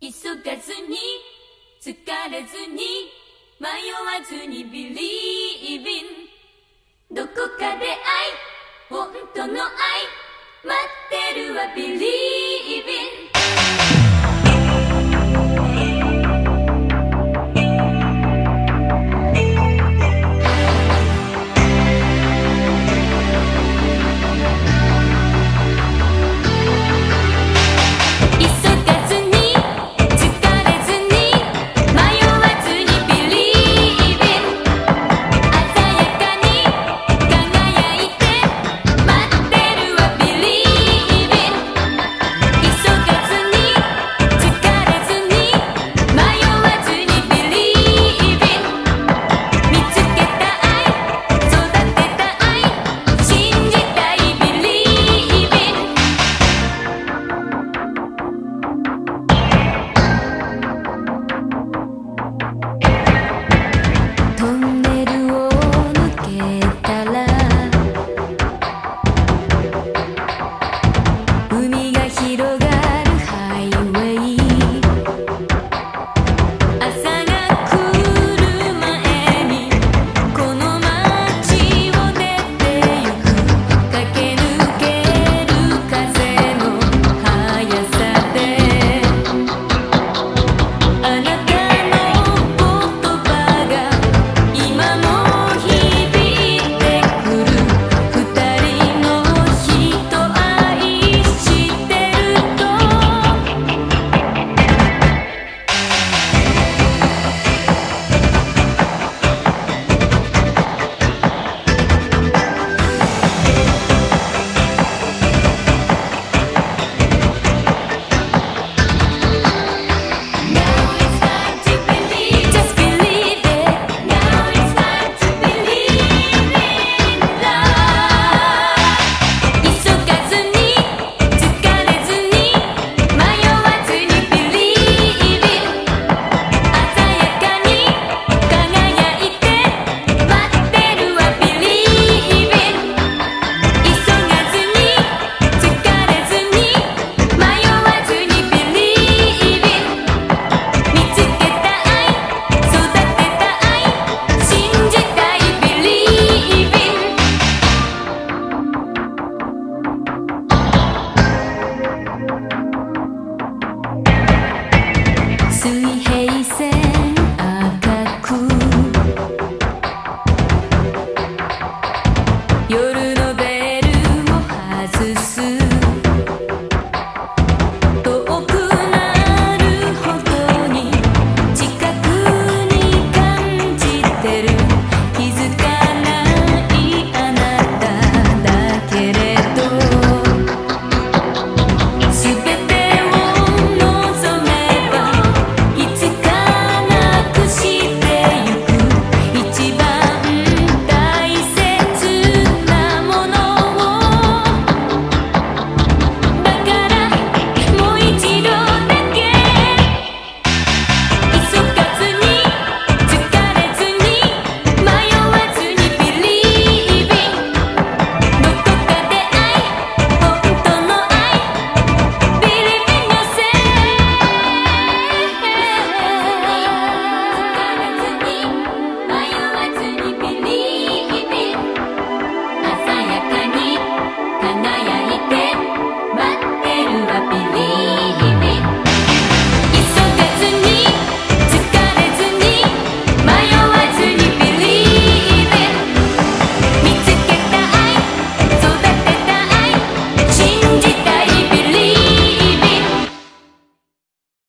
急がずに疲れずに迷わずにビリービン。どこかで愛本当の愛待ってるわビリー